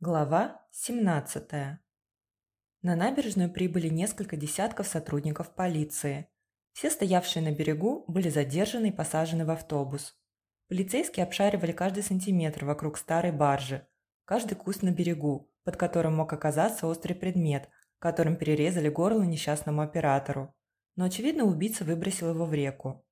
Глава 17. На набережную прибыли несколько десятков сотрудников полиции. Все стоявшие на берегу были задержаны и посажены в автобус. Полицейские обшаривали каждый сантиметр вокруг старой баржи, каждый куст на берегу, под которым мог оказаться острый предмет, которым перерезали горло несчастному оператору. Но, очевидно, убийца выбросил его в реку.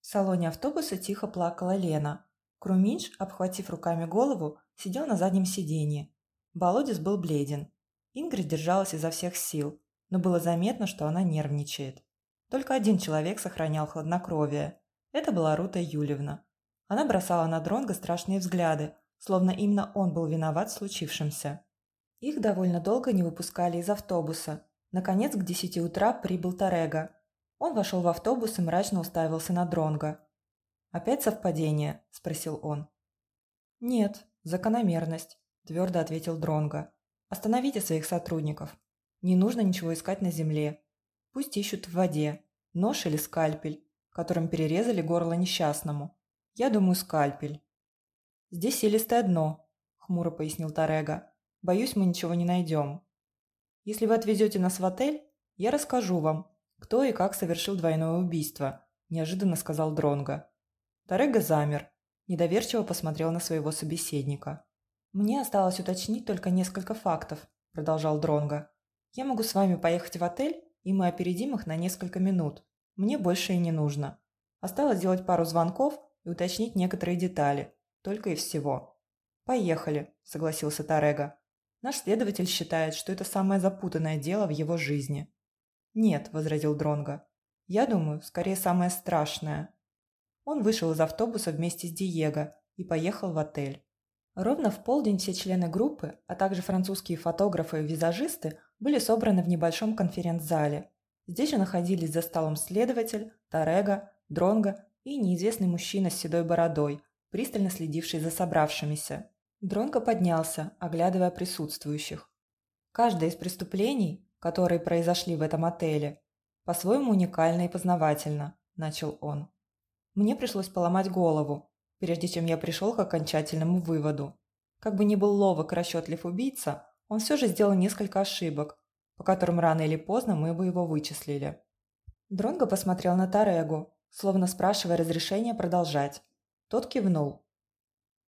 В салоне автобуса тихо плакала Лена. Круминш, обхватив руками голову, сидел на заднем сиденье Болодис был бледен. Ингрид держалась изо всех сил, но было заметно, что она нервничает. Только один человек сохранял хладнокровие. Это была Рута Юлевна. Она бросала на Дронга страшные взгляды, словно именно он был виноват в случившемся. Их довольно долго не выпускали из автобуса. Наконец, к десяти утра прибыл Тарега. Он вошел в автобус и мрачно уставился на Дронга. «Опять совпадение?» – спросил он. «Нет, закономерность. – твердо ответил Дронго. «Остановите своих сотрудников. Не нужно ничего искать на земле. Пусть ищут в воде. Нож или скальпель, которым перерезали горло несчастному. Я думаю, скальпель». «Здесь селистое дно», – хмуро пояснил Тарега. «Боюсь, мы ничего не найдем. Если вы отвезете нас в отель, я расскажу вам, кто и как совершил двойное убийство», – неожиданно сказал Дронго. Тарега замер, недоверчиво посмотрел на своего собеседника. «Мне осталось уточнить только несколько фактов», – продолжал Дронго. «Я могу с вами поехать в отель, и мы опередим их на несколько минут. Мне больше и не нужно. Осталось сделать пару звонков и уточнить некоторые детали. Только и всего». «Поехали», – согласился Тарега. «Наш следователь считает, что это самое запутанное дело в его жизни». «Нет», – возразил Дронго. «Я думаю, скорее самое страшное». Он вышел из автобуса вместе с Диего и поехал в отель. Ровно в полдень все члены группы, а также французские фотографы и визажисты были собраны в небольшом конференц-зале. Здесь же находились за столом следователь, Тарега, Дронга и неизвестный мужчина с седой бородой, пристально следивший за собравшимися. Дронго поднялся, оглядывая присутствующих. Каждое из преступлений, которые произошли в этом отеле, по-своему уникально и познавательно, начал он. Мне пришлось поломать голову, прежде чем я пришел к окончательному выводу. Как бы ни был ловок расчетлив убийца, он все же сделал несколько ошибок, по которым рано или поздно мы бы его вычислили. Дронго посмотрел на Тарегу, словно спрашивая разрешения продолжать. Тот кивнул.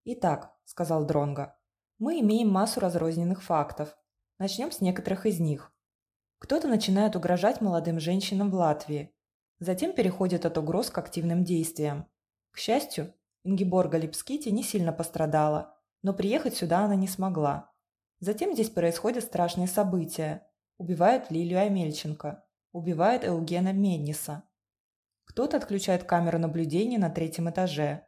«Итак», – сказал Дронго, – «мы имеем массу разрозненных фактов. Начнем с некоторых из них. Кто-то начинает угрожать молодым женщинам в Латвии, затем переходит от угроз к активным действиям. К счастью, Ингеборга Липскити не сильно пострадала, но приехать сюда она не смогла. Затем здесь происходят страшные события. Убивают Лилию Амельченко. Убивают Euгена Медниса. Кто-то отключает камеру наблюдения на третьем этаже.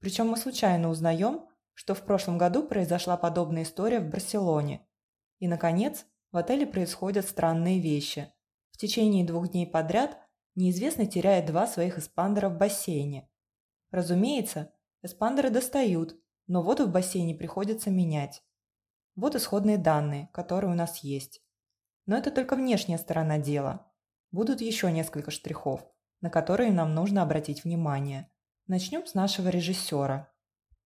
Причем мы случайно узнаем, что в прошлом году произошла подобная история в Барселоне. И, наконец, в отеле происходят странные вещи. В течение двух дней подряд неизвестный теряет два своих эспандера в бассейне. Разумеется, эспандеры достают, но воду в бассейне приходится менять. Вот исходные данные, которые у нас есть. Но это только внешняя сторона дела. Будут еще несколько штрихов, на которые нам нужно обратить внимание. Начнем с нашего режиссера.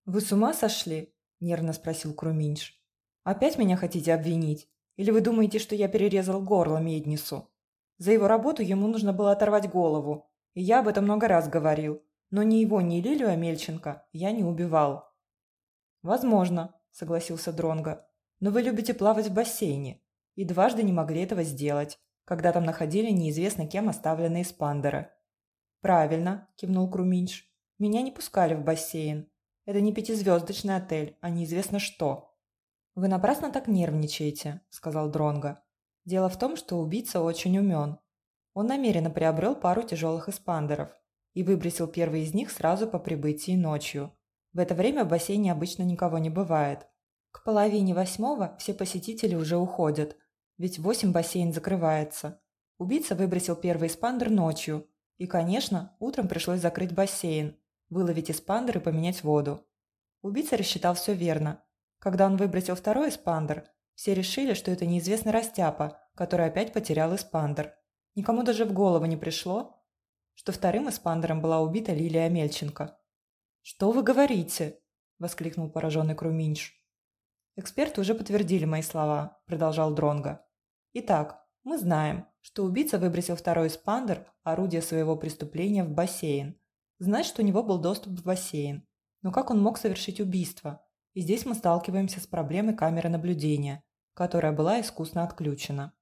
«Вы с ума сошли?» – нервно спросил Круминш. «Опять меня хотите обвинить? Или вы думаете, что я перерезал горло Меднису? За его работу ему нужно было оторвать голову, и я об этом много раз говорил. Но ни его, ни Лилию Амельченко я не убивал. Возможно, согласился Дронго. Но вы любите плавать в бассейне и дважды не могли этого сделать, когда там находили неизвестно кем оставленные спандеры. Правильно, кивнул Круминш. Меня не пускали в бассейн. Это не пятизвездочный отель, а неизвестно что. Вы напрасно так нервничаете, сказал Дронго. Дело в том, что убийца очень умен. Он намеренно приобрел пару тяжелых эспандеров и выбросил первый из них сразу по прибытии ночью. В это время в бассейне обычно никого не бывает. К половине восьмого все посетители уже уходят, ведь в восемь бассейн закрывается. Убийца выбросил первый эспандер ночью, и, конечно, утром пришлось закрыть бассейн, выловить эспандер и поменять воду. Убийца рассчитал все верно. Когда он выбросил второй эспандер, все решили, что это неизвестный растяпа, который опять потерял эспандер. Никому даже в голову не пришло, что вторым эспандером была убита Лилия Мельченко. «Что вы говорите?» – воскликнул пораженный Круминш. Эксперты уже подтвердили мои слова, продолжал Дронга. Итак, мы знаем, что убийца выбросил второй спандер, орудие своего преступления, в бассейн. Значит, у него был доступ в бассейн. Но как он мог совершить убийство? И здесь мы сталкиваемся с проблемой камеры наблюдения, которая была искусно отключена.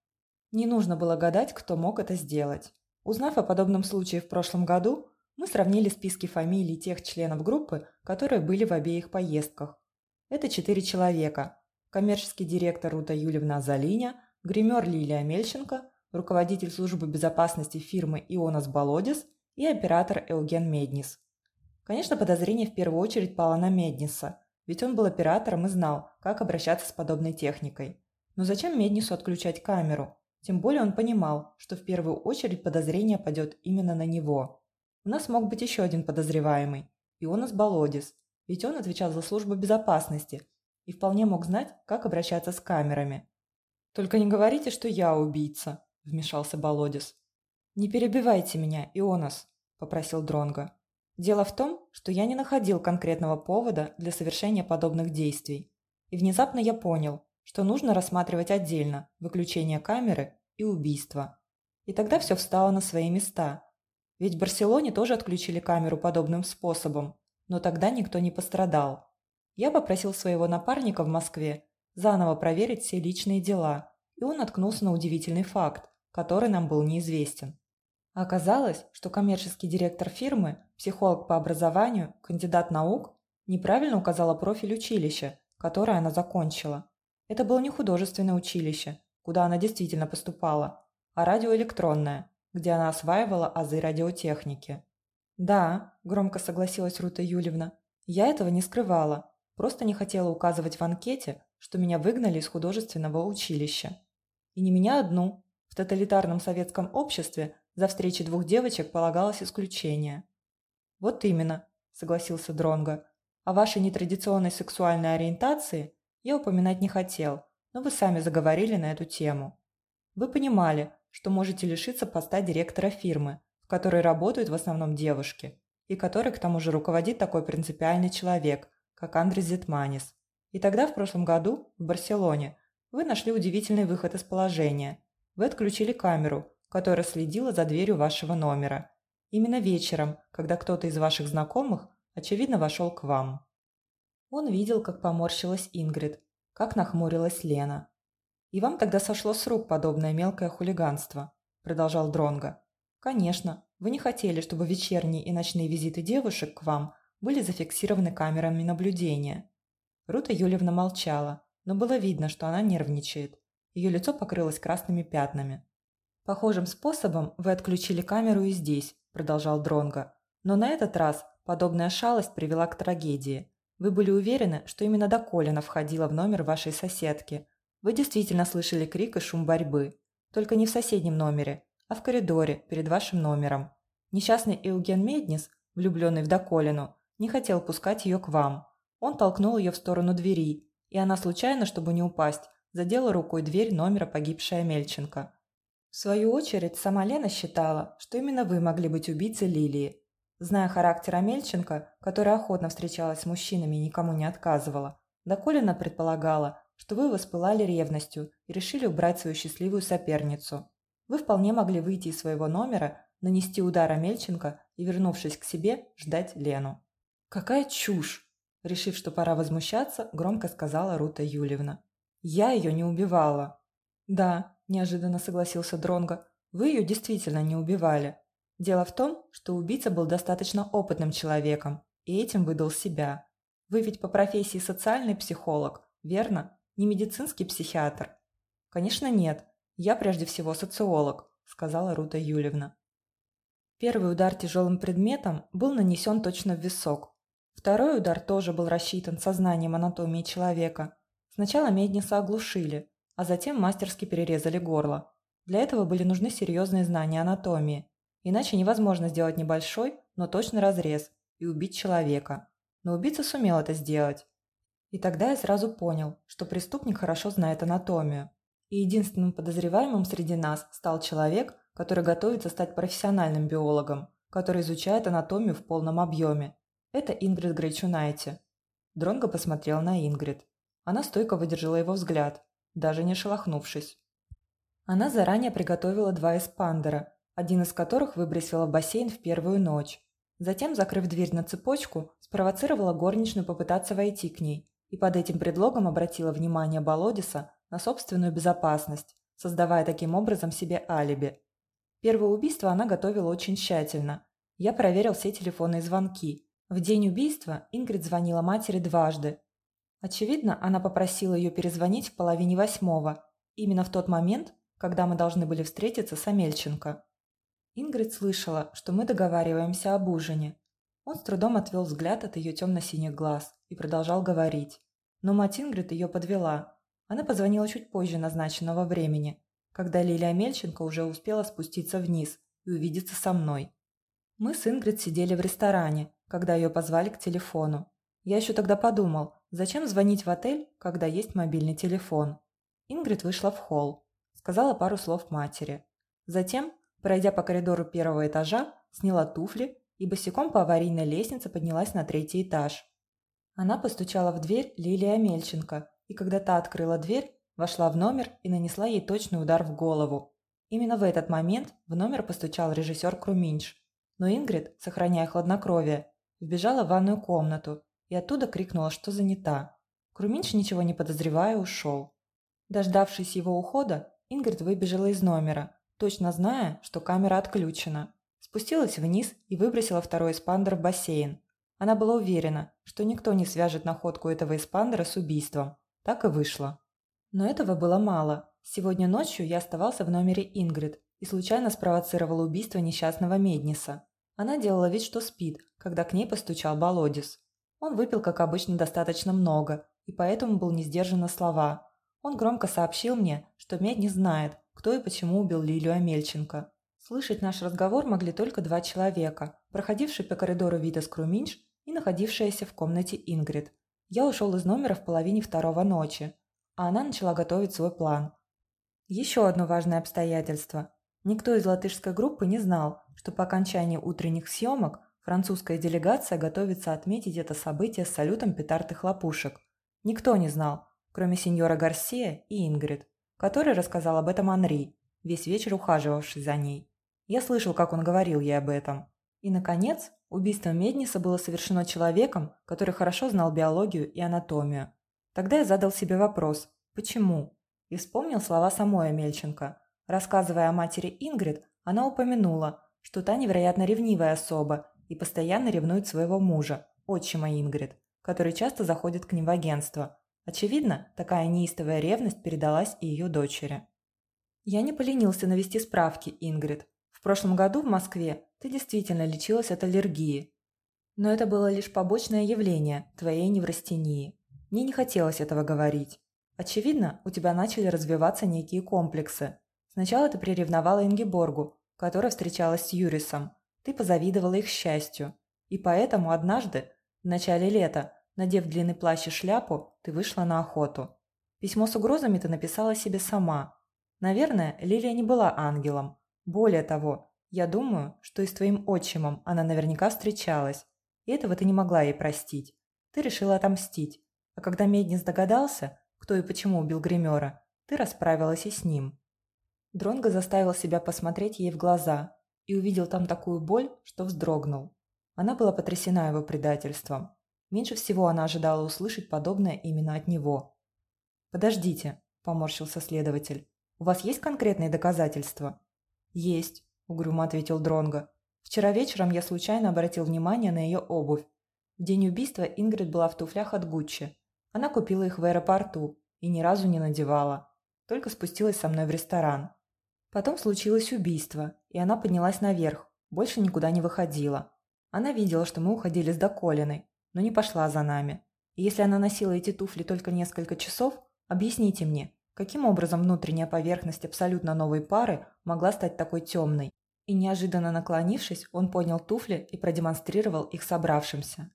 Не нужно было гадать, кто мог это сделать. Узнав о подобном случае в прошлом году, мы сравнили списки фамилий тех членов группы, которые были в обеих поездках. Это четыре человека. Коммерческий директор Рута Юлевна Азалиня, гример Лилия Мельченко, руководитель службы безопасности фирмы «Ионас Болодис» и оператор Eugen Меднис. Конечно, подозрение в первую очередь пало на Медниса, ведь он был оператором и знал, как обращаться с подобной техникой. Но зачем Меднису отключать камеру? Тем более он понимал, что в первую очередь подозрение падет именно на него. У нас мог быть еще один подозреваемый – Ионас Болодис, ведь он отвечал за службу безопасности и вполне мог знать, как обращаться с камерами. «Только не говорите, что я убийца», – вмешался Болодис. «Не перебивайте меня, Ионас», – попросил Дронга. Дело в том, что я не находил конкретного повода для совершения подобных действий. И внезапно я понял, что нужно рассматривать отдельно выключение камеры и убийство. И тогда все встало на свои места. Ведь в Барселоне тоже отключили камеру подобным способом, но тогда никто не пострадал. Я попросил своего напарника в Москве заново проверить все личные дела, и он наткнулся на удивительный факт, который нам был неизвестен. Оказалось, что коммерческий директор фирмы, психолог по образованию, кандидат наук, неправильно указала профиль училища, которое она закончила. Это было не художественное училище, куда она действительно поступала, а радиоэлектронное, где она осваивала азы радиотехники. «Да», – громко согласилась Рута Юлевна, – «я этого не скрывала, просто не хотела указывать в анкете, что меня выгнали из художественного училища. И не меня одну. В тоталитарном советском обществе за встречи двух девочек полагалось исключение. Вот именно, согласился Дронго. О вашей нетрадиционной сексуальной ориентации я упоминать не хотел, но вы сами заговорили на эту тему. Вы понимали, что можете лишиться поста директора фирмы, в которой работают в основном девушки, и которой к тому же руководит такой принципиальный человек, как Андрес Зетманис. И тогда, в прошлом году, в Барселоне, вы нашли удивительный выход из положения. Вы отключили камеру, которая следила за дверью вашего номера. Именно вечером, когда кто-то из ваших знакомых, очевидно, вошел к вам. Он видел, как поморщилась Ингрид, как нахмурилась Лена. «И вам тогда сошло с рук подобное мелкое хулиганство», – продолжал Дронго. «Конечно, вы не хотели, чтобы вечерние и ночные визиты девушек к вам были зафиксированы камерами наблюдения». Рута Юлевна молчала, но было видно, что она нервничает. Ее лицо покрылось красными пятнами. «Похожим способом вы отключили камеру и здесь», – продолжал Дронго. «Но на этот раз подобная шалость привела к трагедии. Вы были уверены, что именно до Колина входила в номер вашей соседки. Вы действительно слышали крик и шум борьбы. Только не в соседнем номере, а в коридоре перед вашим номером. Несчастный Eugen Меднис, влюбленный в Доколину, не хотел пускать ее к вам. Он толкнул ее в сторону двери, и она случайно, чтобы не упасть, задела рукой дверь номера погибшая Мельченко. В свою очередь, сама Лена считала, что именно вы могли быть убийцей Лилии. Зная характер Амельченко, которая охотно встречалась с мужчинами и никому не отказывала, Доколина предполагала, что вы воспылали ревностью и решили убрать свою счастливую соперницу. Вы вполне могли выйти из своего номера, нанести удар Амельченко и, вернувшись к себе, ждать Лену. «Какая чушь!» Решив, что пора возмущаться, громко сказала Рута Юлевна. «Я ее не убивала». «Да, – неожиданно согласился Дронго. «Вы ее действительно не убивали. Дело в том, что убийца был достаточно опытным человеком, и этим выдал себя. Вы ведь по профессии социальный психолог, верно? Не медицинский психиатр?» «Конечно нет. Я прежде всего социолог», – сказала Рута Юлевна. Первый удар тяжелым предметом был нанесен точно в висок. Второй удар тоже был рассчитан сознанием анатомии человека. Сначала Медниса оглушили, а затем мастерски перерезали горло. Для этого были нужны серьезные знания анатомии, иначе невозможно сделать небольшой, но точный разрез и убить человека. Но убийца сумел это сделать. И тогда я сразу понял, что преступник хорошо знает анатомию. И единственным подозреваемым среди нас стал человек, который готовится стать профессиональным биологом, который изучает анатомию в полном объеме. Это Ингрид Грейчунайте. Дронго посмотрел на Ингрид. Она стойко выдержала его взгляд, даже не шелохнувшись. Она заранее приготовила два эспандера, один из которых выбросила в бассейн в первую ночь. Затем, закрыв дверь на цепочку, спровоцировала горничную попытаться войти к ней и под этим предлогом обратила внимание Болодиса на собственную безопасность, создавая таким образом себе алиби. Первое убийство она готовила очень тщательно. Я проверил все телефонные звонки. В день убийства Ингрид звонила матери дважды. Очевидно, она попросила ее перезвонить в половине восьмого, именно в тот момент, когда мы должны были встретиться с Амельченко. Ингрид слышала, что мы договариваемся об ужине. Он с трудом отвел взгляд от ее темно-синих глаз и продолжал говорить. Но мать Ингрид ее подвела. Она позвонила чуть позже назначенного времени, когда Лилия Мельченко уже успела спуститься вниз и увидеться со мной. Мы с Ингрид сидели в ресторане, когда ее позвали к телефону. Я еще тогда подумал, зачем звонить в отель, когда есть мобильный телефон. Ингрид вышла в холл, сказала пару слов матери. Затем, пройдя по коридору первого этажа, сняла туфли и босиком по аварийной лестнице поднялась на третий этаж. Она постучала в дверь Лилии Амельченко, и когда та открыла дверь, вошла в номер и нанесла ей точный удар в голову. Именно в этот момент в номер постучал режиссер Круминч. Но Ингрид, сохраняя хладнокровие, вбежала в ванную комнату и оттуда крикнула, что занята. Круминч, ничего не подозревая, ушел. Дождавшись его ухода, Ингрид выбежала из номера, точно зная, что камера отключена. Спустилась вниз и выбросила второй эспандер в бассейн. Она была уверена, что никто не свяжет находку этого эспандера с убийством. Так и вышло. Но этого было мало. Сегодня ночью я оставался в номере Ингрид и случайно спровоцировал убийство несчастного Медниса. Она делала вид, что спит, когда к ней постучал Болодис. Он выпил, как обычно, достаточно много, и поэтому был не сдержан на слова. Он громко сообщил мне, что Меднис знает, кто и почему убил Лилию Амельченко. Слышать наш разговор могли только два человека, проходивший по коридору Витас Круминч и находившаяся в комнате Ингрид. Я ушел из номера в половине второго ночи, а она начала готовить свой план. Еще одно важное обстоятельство. Никто из латышской группы не знал, что по окончании утренних съемок французская делегация готовится отметить это событие с салютом петард и хлопушек. Никто не знал, кроме сеньора Гарсия и Ингрид, который рассказал об этом Анри, весь вечер ухаживавший за ней. Я слышал, как он говорил ей об этом. И, наконец, убийство Медниса было совершено человеком, который хорошо знал биологию и анатомию. Тогда я задал себе вопрос «почему?» и вспомнил слова самой Мельченко. Рассказывая о матери Ингрид, она упомянула, что та невероятно ревнивая особа и постоянно ревнует своего мужа, отчима Ингрид, который часто заходит к ним в агентство. Очевидно, такая неистовая ревность передалась и ее дочери. Я не поленился навести справки, Ингрид. В прошлом году в Москве ты действительно лечилась от аллергии. Но это было лишь побочное явление твоей неврастении. Мне не хотелось этого говорить. Очевидно, у тебя начали развиваться некие комплексы. Сначала ты приревновала Ингеборгу, которая встречалась с Юрисом. Ты позавидовала их счастью. И поэтому однажды, в начале лета, надев длинный плащ и шляпу, ты вышла на охоту. Письмо с угрозами ты написала себе сама. Наверное, Лилия не была ангелом. Более того, я думаю, что и с твоим отчимом она наверняка встречалась, и этого ты не могла ей простить. Ты решила отомстить. А когда Меднис догадался, кто и почему убил гримера, ты расправилась и с ним. Дронго заставил себя посмотреть ей в глаза и увидел там такую боль, что вздрогнул. Она была потрясена его предательством. Меньше всего она ожидала услышать подобное именно от него. «Подождите», – поморщился следователь. «У вас есть конкретные доказательства?» «Есть. – угрюмо ответил Дронго. «Вчера вечером я случайно обратил внимание на ее обувь. В день убийства Ингрид была в туфлях от Гуччи. Она купила их в аэропорту и ни разу не надевала. Только спустилась со мной в ресторан. Потом случилось убийство, и она поднялась наверх, больше никуда не выходила. Она видела, что мы уходили с Доколиной, но не пошла за нами. Если она носила эти туфли только несколько часов, объясните мне, каким образом внутренняя поверхность абсолютно новой пары могла стать такой темной? И неожиданно наклонившись, он поднял туфли и продемонстрировал их собравшимся.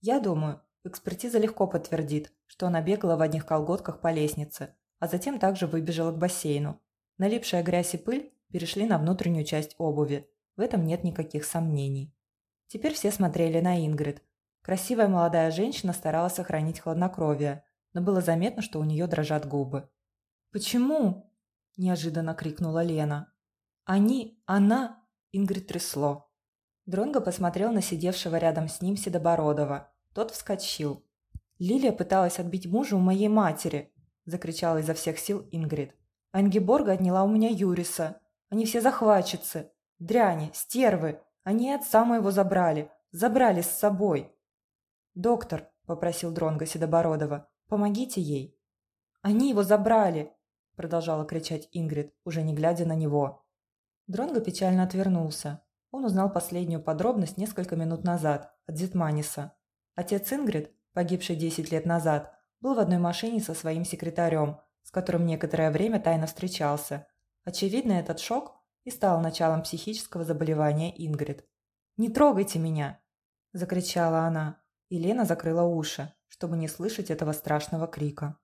Я думаю, экспертиза легко подтвердит, что она бегала в одних колготках по лестнице, а затем также выбежала к бассейну. Налипшая грязь и пыль перешли на внутреннюю часть обуви. В этом нет никаких сомнений. Теперь все смотрели на Ингрид. Красивая молодая женщина старалась сохранить хладнокровие, но было заметно, что у нее дрожат губы. «Почему?» – неожиданно крикнула Лена. «Они, она!» – Ингрид трясло. Дронго посмотрел на сидевшего рядом с ним Седобородова. Тот вскочил. «Лилия пыталась отбить мужа у моей матери!» – закричала изо всех сил Ингрид. «Ангеборга отняла у меня Юриса. Они все захватчицы. Дряни, стервы. Они отца моего забрали. Забрали с собой». «Доктор», – попросил Дронго Седобородова, – «помогите ей». «Они его забрали!» – продолжала кричать Ингрид, уже не глядя на него. Дронго печально отвернулся. Он узнал последнюю подробность несколько минут назад от Зитманиса. Отец Ингрид, погибший 10 лет назад, был в одной машине со своим секретарем, с которым некоторое время тайно встречался. Очевидно, этот шок и стал началом психического заболевания Ингрид. «Не трогайте меня!» – закричала она, и закрыла уши, чтобы не слышать этого страшного крика.